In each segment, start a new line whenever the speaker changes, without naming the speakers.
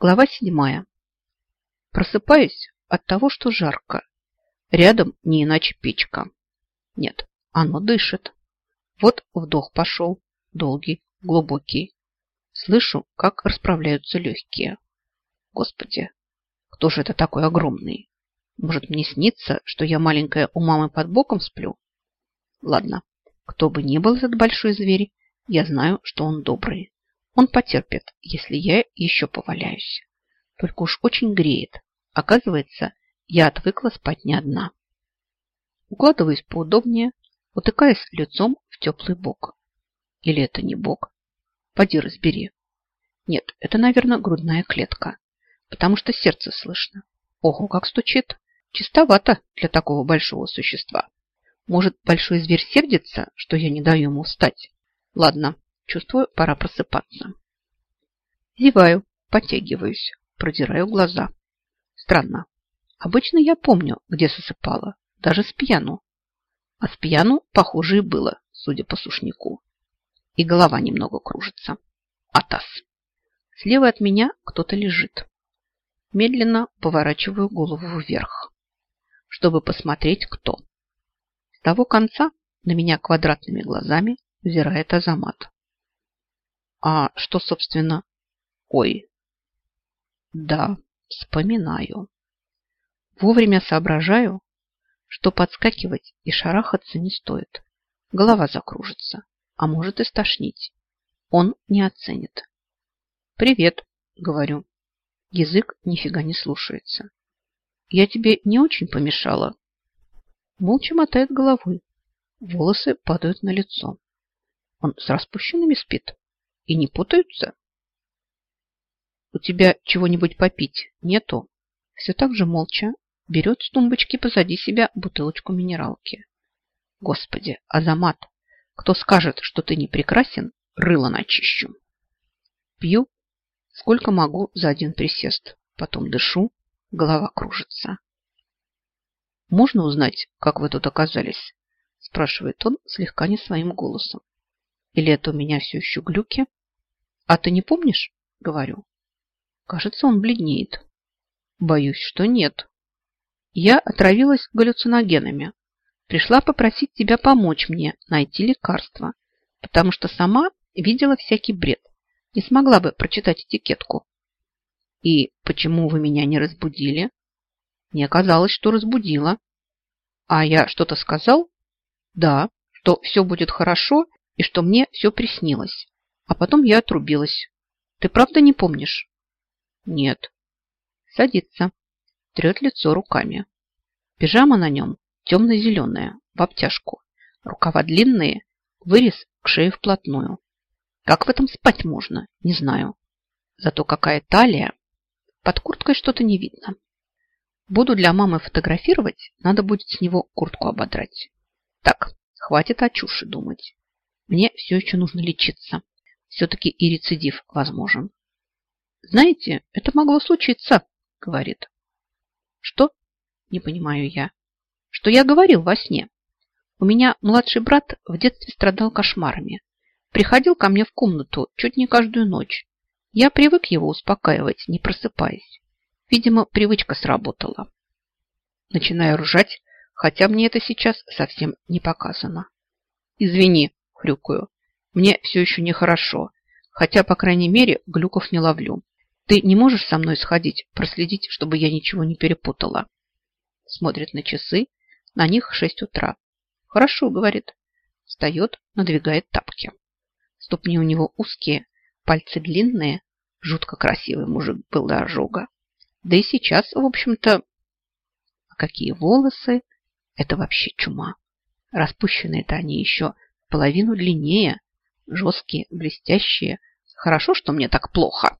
Глава седьмая. Просыпаюсь от того, что жарко. Рядом не иначе печка. Нет, оно дышит. Вот вдох пошел, долгий, глубокий. Слышу, как расправляются легкие. Господи, кто же это такой огромный? Может, мне снится, что я маленькая у мамы под боком сплю? Ладно, кто бы ни был этот большой зверь, я знаю, что он добрый. Он потерпит, если я еще поваляюсь. Только уж очень греет. Оказывается, я отвыкла спать не одна. Укладываюсь поудобнее, утыкаясь лицом в теплый бок. Или это не бок? Поди разбери. Нет, это, наверное, грудная клетка, потому что сердце слышно. Ого, как стучит. Чистовато для такого большого существа. Может, большой зверь сердится, что я не даю ему встать? Ладно, чувствую, пора просыпаться. Зеваю, подтягиваюсь, продираю глаза. Странно. Обычно я помню, где засыпала, даже с пьяну. А с пьяну похоже и было, судя по сушнику. И голова немного кружится. Атас. Слева от меня кто-то лежит. Медленно поворачиваю голову вверх, чтобы посмотреть, кто. С того конца на меня квадратными глазами взирает Азамат. А что, собственно? Ой. Да, вспоминаю. Вовремя соображаю, что подскакивать и шарахаться не стоит. Голова закружится, а может и стошнить. Он не оценит. «Привет», — говорю. Язык нифига не слушается. «Я тебе не очень помешала?» Молча мотает головой. Волосы падают на лицо. Он с распущенными спит. И не путаются? У тебя чего-нибудь попить нету? Все так же молча берет с тумбочки позади себя бутылочку минералки. Господи, Азамат, кто скажет, что ты не прекрасен, рыло начищу. Пью, сколько могу за один присест. Потом дышу, голова кружится. «Можно узнать, как вы тут оказались?» спрашивает он слегка не своим голосом. «Или это у меня все еще глюки?» «А ты не помнишь?» говорю. Кажется, он бледнеет. Боюсь, что нет. Я отравилась галлюциногенами. Пришла попросить тебя помочь мне найти лекарство, потому что сама видела всякий бред. Не смогла бы прочитать этикетку. И почему вы меня не разбудили? Мне казалось, что разбудила. А я что-то сказал? Да, что все будет хорошо и что мне все приснилось. А потом я отрубилась. Ты правда не помнишь? Нет. Садится. Трет лицо руками. Пижама на нем темно-зеленая, в обтяжку. Рукава длинные, вырез к шее вплотную. Как в этом спать можно, не знаю. Зато какая талия. Под курткой что-то не видно. Буду для мамы фотографировать, надо будет с него куртку ободрать. Так, хватит о чуши думать. Мне все еще нужно лечиться. Все-таки и рецидив возможен. Знаете, это могло случиться, говорит. Что? Не понимаю я. Что я говорил во сне? У меня младший брат в детстве страдал кошмарами. Приходил ко мне в комнату чуть не каждую ночь. Я привык его успокаивать, не просыпаясь. Видимо, привычка сработала. Начинаю ржать, хотя мне это сейчас совсем не показано. Извини, хрюкаю. Мне все еще нехорошо, хотя, по крайней мере, глюков не ловлю. Ты не можешь со мной сходить, проследить, чтобы я ничего не перепутала? Смотрит на часы, на них шесть утра. Хорошо, говорит. Встает, надвигает тапки. Ступни у него узкие, пальцы длинные. Жутко красивый мужик был до ожога. Да и сейчас, в общем-то... А какие волосы? Это вообще чума. Распущенные-то они еще половину длиннее. Жесткие, блестящие. Хорошо, что мне так плохо.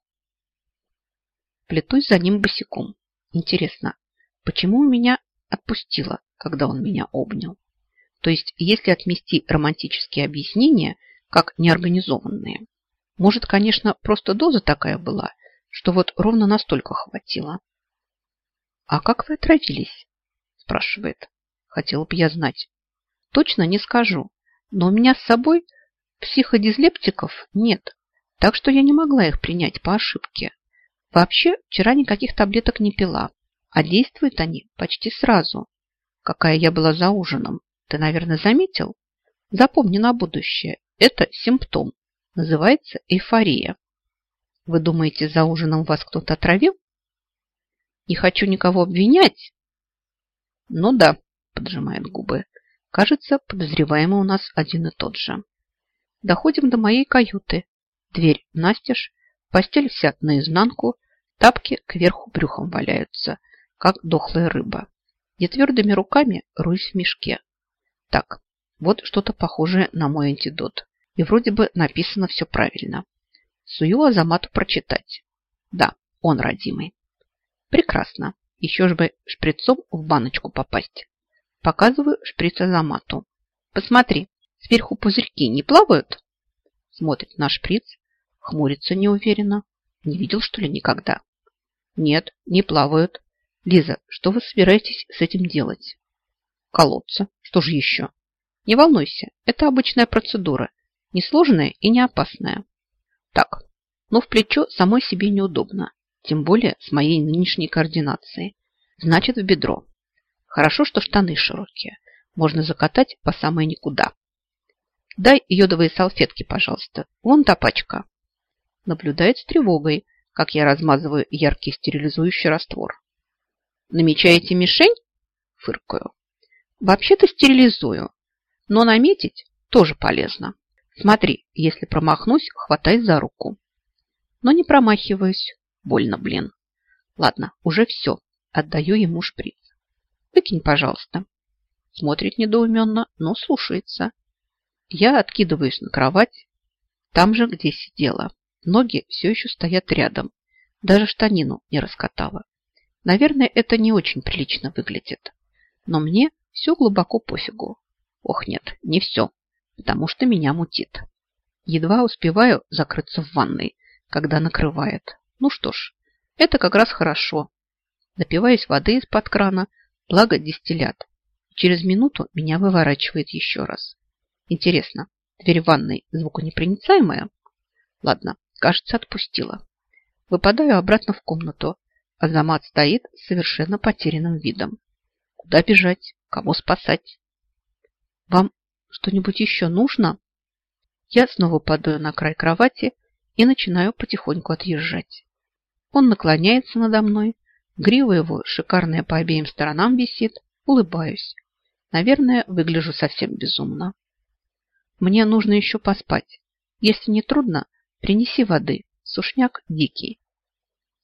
Плетусь за ним босиком. Интересно, почему меня отпустило, когда он меня обнял? То есть, если отмести романтические объяснения, как неорганизованные, может, конечно, просто доза такая была, что вот ровно настолько хватило. «А как вы отравились?» – спрашивает. Хотела бы я знать. Точно не скажу, но у меня с собой психодизлептиков нет, так что я не могла их принять по ошибке. Вообще, вчера никаких таблеток не пила, а действуют они почти сразу. Какая я была за ужином, ты, наверное, заметил? Запомни на будущее, это симптом, называется эйфория. Вы думаете, за ужином вас кто-то отравил? Не хочу никого обвинять. Ну да, поджимает губы. Кажется, подозреваемый у нас один и тот же. Доходим до моей каюты. Дверь настежь, постель вся наизнанку, тапки кверху брюхом валяются, как дохлая рыба. Я твердыми руками руюсь в мешке. Так, вот что-то похожее на мой антидот. И вроде бы написано все правильно. Сую Азамату прочитать. Да, он родимый. Прекрасно. Еще ж бы шприцом в баночку попасть. Показываю шприц Азамату. Посмотри, сверху пузырьки не плавают? Смотрит на шприц, хмурится неуверенно. Не видел, что ли, никогда? Нет, не плавают. Лиза, что вы собираетесь с этим делать? Колоться. Что же еще? Не волнуйся, это обычная процедура. Несложная и не опасная. Так, но в плечо самой себе неудобно. Тем более с моей нынешней координацией. Значит, в бедро. Хорошо, что штаны широкие. Можно закатать по самое никуда. Дай йодовые салфетки, пожалуйста. Вон та пачка. Наблюдает с тревогой, как я размазываю яркий стерилизующий раствор. Намечаете мишень? Фыркаю. Вообще-то стерилизую, но наметить тоже полезно. Смотри, если промахнусь, хватай за руку. Но не промахиваюсь. Больно, блин. Ладно, уже все. Отдаю ему шприц. Выкинь, пожалуйста. Смотрит недоуменно, но слушается. Я откидываюсь на кровать, там же, где сидела. Ноги все еще стоят рядом. Даже штанину не раскатала. Наверное, это не очень прилично выглядит. Но мне все глубоко пофигу. Ох, нет, не все, потому что меня мутит. Едва успеваю закрыться в ванной, когда накрывает. Ну что ж, это как раз хорошо. Напиваюсь воды из-под крана, благо дистиллят. Через минуту меня выворачивает еще раз. Интересно, дверь ванной звуконепроницаемая? Ладно, кажется, отпустила. Выпадаю обратно в комнату. Азамат стоит с совершенно потерянным видом. Куда бежать? Кого спасать? Вам что-нибудь еще нужно? Я снова падаю на край кровати и начинаю потихоньку отъезжать. Он наклоняется надо мной, грива его, шикарная по обеим сторонам висит, улыбаюсь. Наверное, выгляжу совсем безумно. Мне нужно еще поспать. Если не трудно, принеси воды. Сушняк дикий.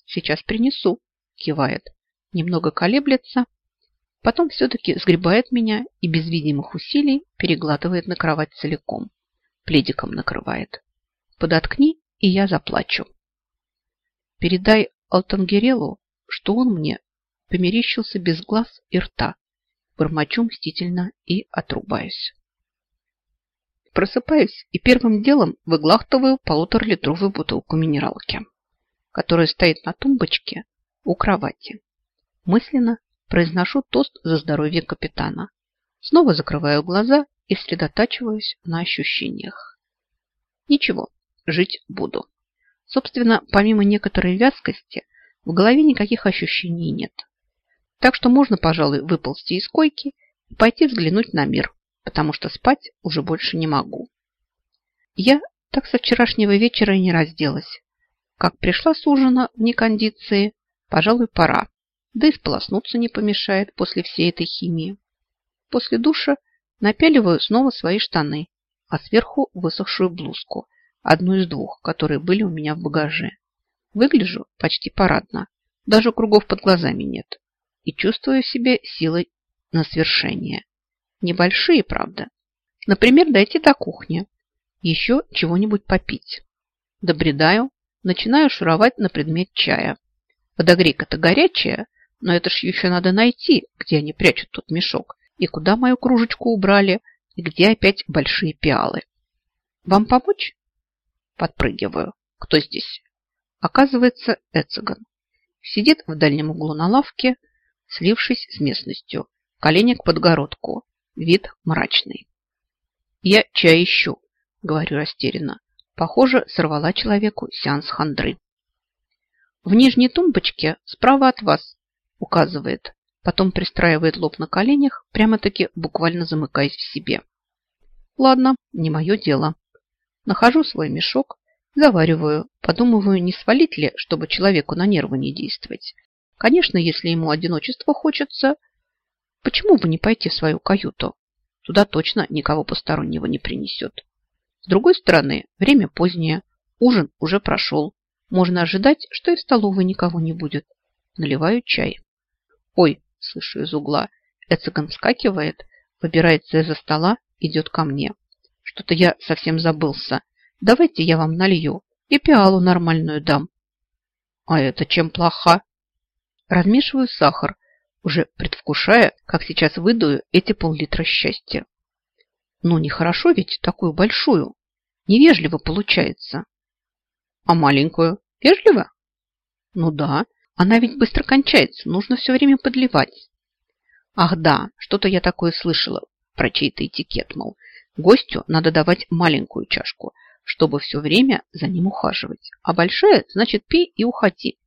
Сейчас принесу, кивает. Немного колеблется, потом все-таки сгребает меня и без видимых усилий переглатывает на кровать целиком. Пледиком накрывает. Подоткни, и я заплачу. Передай Алтангерелу, что он мне померещился без глаз и рта. Бормочу мстительно и отрубаюсь. Просыпаюсь и первым делом выглахтываю полуторалитровую бутылку минералки, которая стоит на тумбочке у кровати. Мысленно произношу тост за здоровье капитана. Снова закрываю глаза и сосредотачиваюсь на ощущениях. Ничего, жить буду. Собственно, помимо некоторой вязкости, в голове никаких ощущений нет. Так что можно, пожалуй, выползти из койки и пойти взглянуть на мир, потому что спать уже больше не могу. Я так со вчерашнего вечера и не разделась. Как пришла с ужина в некондиции, пожалуй, пора. Да и сполоснуться не помешает после всей этой химии. После душа напяливаю снова свои штаны, а сверху высохшую блузку, одну из двух, которые были у меня в багаже. Выгляжу почти парадно, даже кругов под глазами нет. И чувствую в себе силой на свершение. Небольшие, правда. Например, дойти до кухни. Еще чего-нибудь попить. Добредаю, начинаю шуровать на предмет чая. Подогрейка-то горячая, но это ж еще надо найти, где они прячут тот мешок, и куда мою кружечку убрали, и где опять большие пиалы. Вам помочь? Подпрыгиваю. Кто здесь? Оказывается, Эциган. Сидит в дальнем углу на лавке, слившись с местностью. Колени к подгородку. Вид мрачный. Я чай ищу, говорю растерянно. Похоже, сорвала человеку сеанс хандры. В нижней тумбочке справа от вас, указывает. Потом пристраивает лоб на коленях, прямо-таки буквально замыкаясь в себе. Ладно, не мое дело. Нахожу свой мешок, завариваю, подумываю, не свалить ли, чтобы человеку на нервы не действовать. Конечно, если ему одиночество хочется, почему бы не пойти в свою каюту? Туда точно никого постороннего не принесет. С другой стороны, время позднее, ужин уже прошел. Можно ожидать, что и в столовой никого не будет. Наливаю чай. Ой, слышу из угла. Эциган вскакивает, выбирается из-за стола, идет ко мне. Что-то я совсем забылся. Давайте я вам налью и пиалу нормальную дам. А это чем плохо? Размешиваю сахар, уже предвкушая, как сейчас выдую эти пол-литра счастья. Ну, нехорошо ведь такую большую. Невежливо получается. А маленькую? Вежливо? Ну да, она ведь быстро кончается, нужно все время подливать. Ах да, что-то я такое слышала про чей-то этикет, мол, гостю надо давать маленькую чашку, чтобы все время за ним ухаживать. А большая, значит, пей и уходи.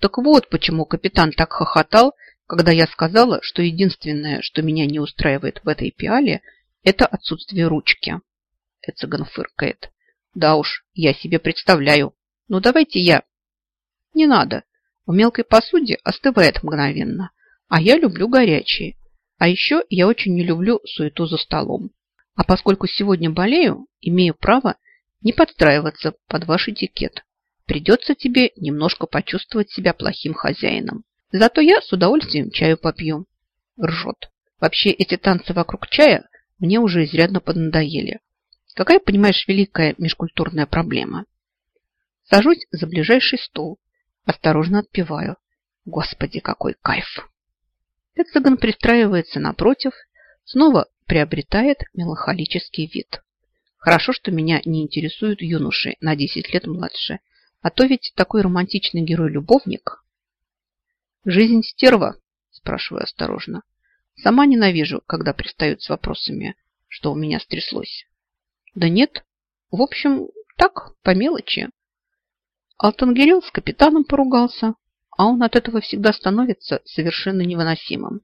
Так вот, почему капитан так хохотал, когда я сказала, что единственное, что меня не устраивает в этой пиале, это отсутствие ручки. Эцеган фыркает. Да уж, я себе представляю. Ну давайте я... Не надо. В мелкой посуде остывает мгновенно, а я люблю горячие. А еще я очень не люблю суету за столом. А поскольку сегодня болею, имею право не подстраиваться под ваш этикет. Придется тебе немножко почувствовать себя плохим хозяином. Зато я с удовольствием чаю попью. Ржет. Вообще эти танцы вокруг чая мне уже изрядно поднадоели. Какая, понимаешь, великая межкультурная проблема. Сажусь за ближайший стол Осторожно отпиваю. Господи, какой кайф! Эцеган пристраивается напротив, снова приобретает меланхолический вид. Хорошо, что меня не интересуют юноши на 10 лет младше, а то ведь такой романтичный герой-любовник. «Жизнь стерва?» – спрашиваю осторожно. Сама ненавижу, когда пристают с вопросами, что у меня стряслось. Да нет, в общем, так, по мелочи. Алтангирел с капитаном поругался, а он от этого всегда становится совершенно невыносимым.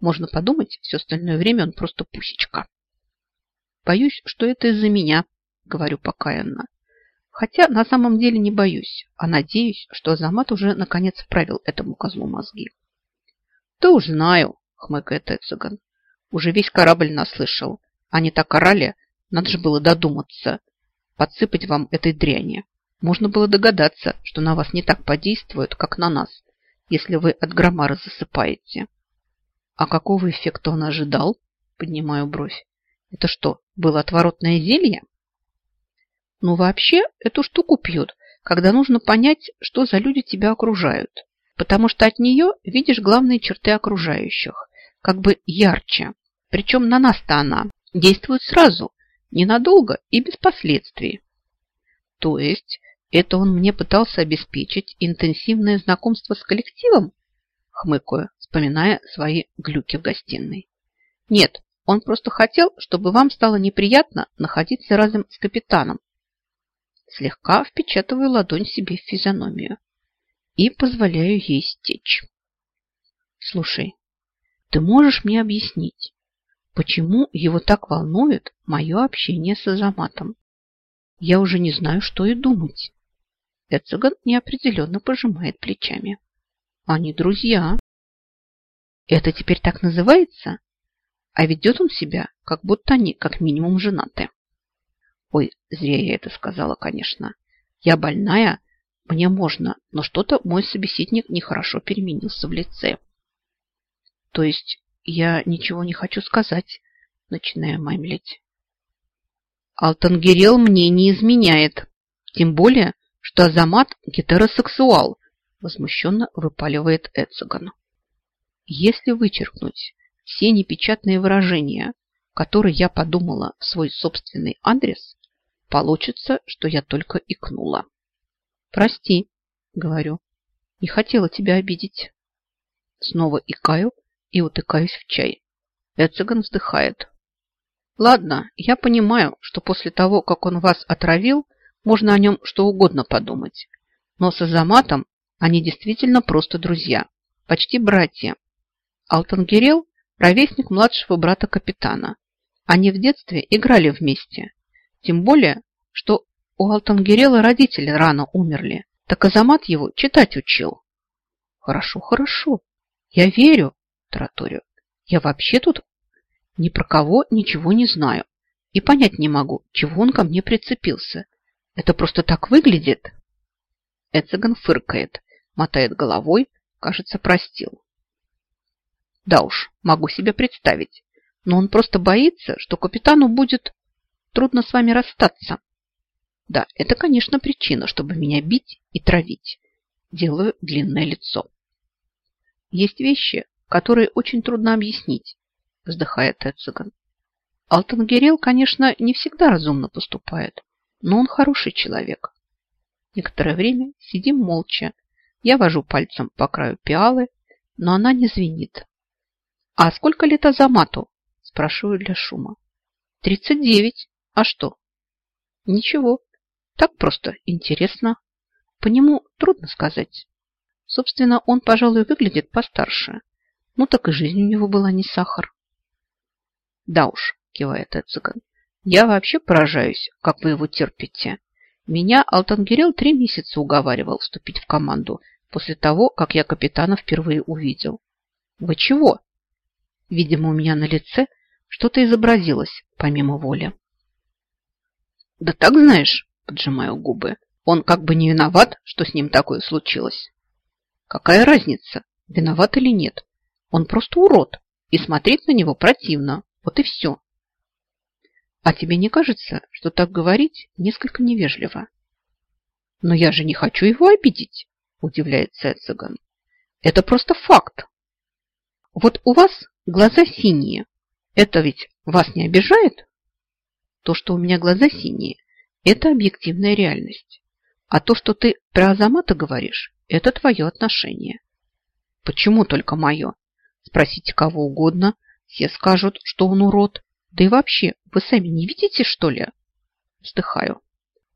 Можно подумать, все остальное время он просто пусечка. Боюсь, что это из-за меня, говорю покаянно. Хотя на самом деле не боюсь, а надеюсь, что Азамат уже наконец вправил этому козлу мозги. Да уж знаю, хмыкает Эциган. Уже весь корабль наслышал. Они так орали, надо же было додуматься. Подсыпать вам этой дряни. Можно было догадаться, что на вас не так подействует, как на нас, если вы от громара засыпаете. А какого эффекта он ожидал? Поднимаю бровь. Это что, было отворотное зелье? Ну, вообще, эту штуку пьют, когда нужно понять, что за люди тебя окружают. Потому что от нее видишь главные черты окружающих, как бы ярче. Причем на нас-то она действует сразу, ненадолго и без последствий. То есть это он мне пытался обеспечить интенсивное знакомство с коллективом? Хмыкаю, вспоминая свои глюки в гостиной. Нет, он просто хотел, чтобы вам стало неприятно находиться рядом с капитаном. Слегка впечатываю ладонь себе в физиономию и позволяю ей стечь. Слушай, ты можешь мне объяснить, почему его так волнует мое общение с Азаматом? Я уже не знаю, что и думать. Эцеган неопределенно пожимает плечами. Они друзья. Это теперь так называется? А ведет он себя, как будто они как минимум женаты. Ой, зря я это сказала, конечно. Я больная, мне можно, но что-то мой собеседник нехорошо переменился в лице. То есть я ничего не хочу сказать, начинаю маймлить. Алтангерел мне не изменяет. Тем более, что Азамат гетеросексуал, возмущенно выпаливает Эциган. Если вычеркнуть все непечатные выражения, которые я подумала в свой собственный адрес, получится, что я только икнула. Прости, говорю, не хотела тебя обидеть. Снова икаю и утыкаюсь в чай. Эциган вздыхает. Ладно, я понимаю, что после того, как он вас отравил, можно о нем что угодно подумать. Но с Азаматом они действительно просто друзья, почти братья. Алтангерел – ровесник младшего брата капитана. Они в детстве играли вместе. Тем более, что у Алтангерела родители рано умерли, так Азамат его читать учил. Хорошо, хорошо. Я верю, тараторю. Я вообще тут ни про кого ничего не знаю. И понять не могу, чего он ко мне прицепился. Это просто так выглядит. Эцеган фыркает, мотает головой, кажется, простил. Да уж, могу себе представить. Но он просто боится, что капитану будет трудно с вами расстаться. Да, это, конечно, причина, чтобы меня бить и травить. Делаю длинное лицо. Есть вещи, которые очень трудно объяснить, вздыхает Эциган. Алтангерел, конечно, не всегда разумно поступает, но он хороший человек. Некоторое время сидим молча. Я вожу пальцем по краю пиалы, но она не звенит. «А сколько лет Азамату?» – спрашиваю для шума. «Тридцать девять. А что?» «Ничего. Так просто интересно. По нему трудно сказать. Собственно, он, пожалуй, выглядит постарше. Ну так и жизнь у него была не сахар». «Да уж», – кивает Эциган. «Я вообще поражаюсь, как вы его терпите. Меня Алтангерел три месяца уговаривал вступить в команду после того, как я капитана впервые увидел. Вы чего? Видимо, у меня на лице что-то изобразилось помимо воли. Да так знаешь, поджимаю губы. Он как бы не виноват, что с ним такое случилось. Какая разница, виноват или нет? Он просто урод, и смотреть на него противно. Вот и все. А тебе не кажется, что так говорить несколько невежливо? Но я же не хочу его обидеть, удивляется Эциган. Это просто факт. Вот у вас глаза синие. Это ведь вас не обижает? То, что у меня глаза синие, это объективная реальность. А то, что ты про Азамата говоришь, это твое отношение. Почему только мое? Спросите кого угодно, все скажут, что он урод, да и вообще, вы сами не видите, что ли? Вздыхаю.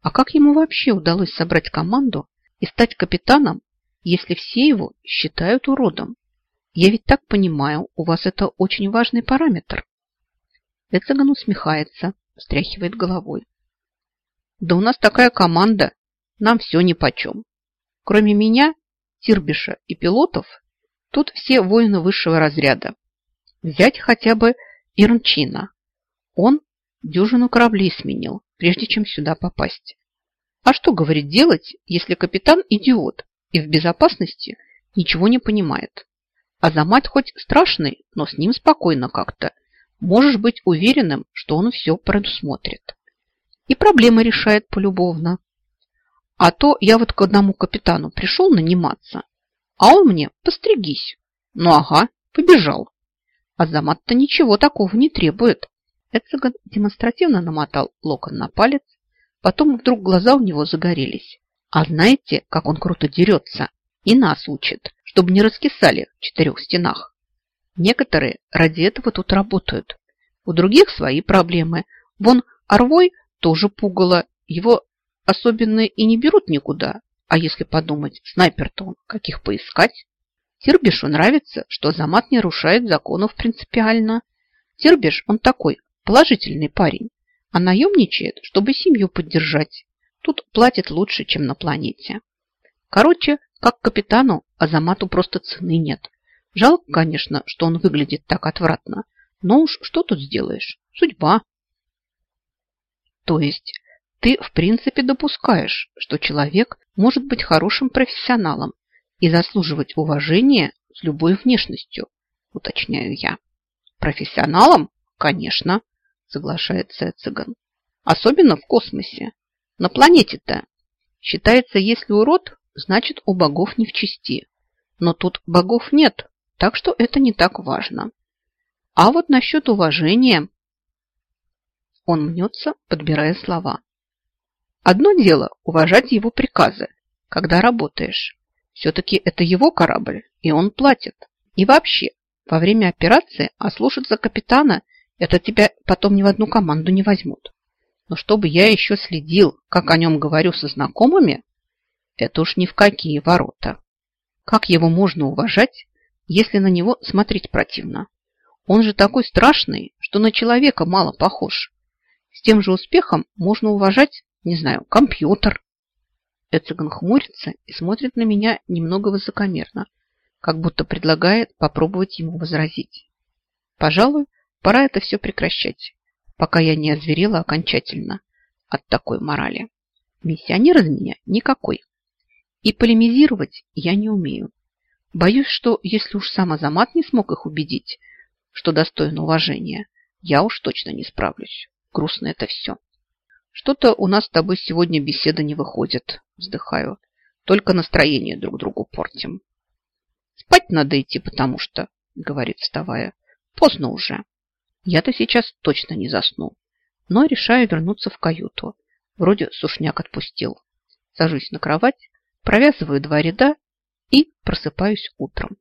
А как ему вообще удалось собрать команду и стать капитаном, если все его считают уродом? Я ведь так понимаю, у вас это очень важный параметр. Эцеган усмехается, встряхивает головой. Да у нас такая команда, нам все нипочем. Кроме меня, Тирбиша и пилотов, тут все воины высшего разряда. Взять хотя бы Ирнчина. Он дюжину кораблей сменил, прежде чем сюда попасть. А что, говорит, делать, если капитан идиот и в безопасности ничего не понимает? А за мать хоть страшный, но с ним спокойно как-то. Можешь быть уверенным, что он все предусмотрит. И проблемы решает полюбовно. А то я вот к одному капитану пришел наниматься, а он мне постригись. Ну ага, побежал. А Замат-то ничего такого не требует. Эцеган демонстративно намотал локон на палец, потом вдруг глаза у него загорелись. А знаете, как он круто дерется? И нас учит, чтобы не раскисали в четырех стенах. Некоторые ради этого тут работают. У других свои проблемы. Вон Орвой тоже пугало. Его особенно и не берут никуда. А если подумать, снайпер-то он каких поискать? Тирбишу нравится, что Замат не нарушает законов принципиально. Тирбиш, он такой, Положительный парень. А наемничает, чтобы семью поддержать. Тут платит лучше, чем на планете. Короче, как капитану Азамату просто цены нет. Жалко, конечно, что он выглядит так отвратно. Но уж что тут сделаешь? Судьба. То есть ты в принципе допускаешь, что человек может быть хорошим профессионалом и заслуживать уважения с любой внешностью, уточняю я. Профессионалом? Конечно соглашается Эциган. Особенно в космосе. На планете-то. Считается, если урод, значит у богов не в чести. Но тут богов нет, так что это не так важно. А вот насчет уважения... Он мнется, подбирая слова. Одно дело уважать его приказы, когда работаешь. Все-таки это его корабль, и он платит. И вообще, во время операции ослушаться капитана – это тебя потом ни в одну команду не возьмут. Но чтобы я еще следил, как о нем говорю со знакомыми, Это уж ни в какие ворота. Как его можно уважать, если на него смотреть противно? Он же такой страшный, что на человека мало похож. С тем же успехом можно уважать, не знаю, компьютер. Эциган хмурится и смотрит на меня немного высокомерно, как будто предлагает попробовать ему возразить. Пожалуй, пора это все прекращать, пока я не озверела окончательно от такой морали. Миссионер из меня никакой. И полемизировать я не умею. Боюсь, что если уж сам Азамат не смог их убедить, что достойно уважения, я уж точно не справлюсь. Грустно это все. Что-то у нас с тобой сегодня беседа не выходит, вздыхаю. Только настроение друг другу портим. Спать надо идти, потому что, говорит, вставая, поздно уже. Я-то сейчас точно не засну, но решаю вернуться в каюту. Вроде сушняк отпустил. Сажусь на кровать, провязываю два ряда и просыпаюсь утром.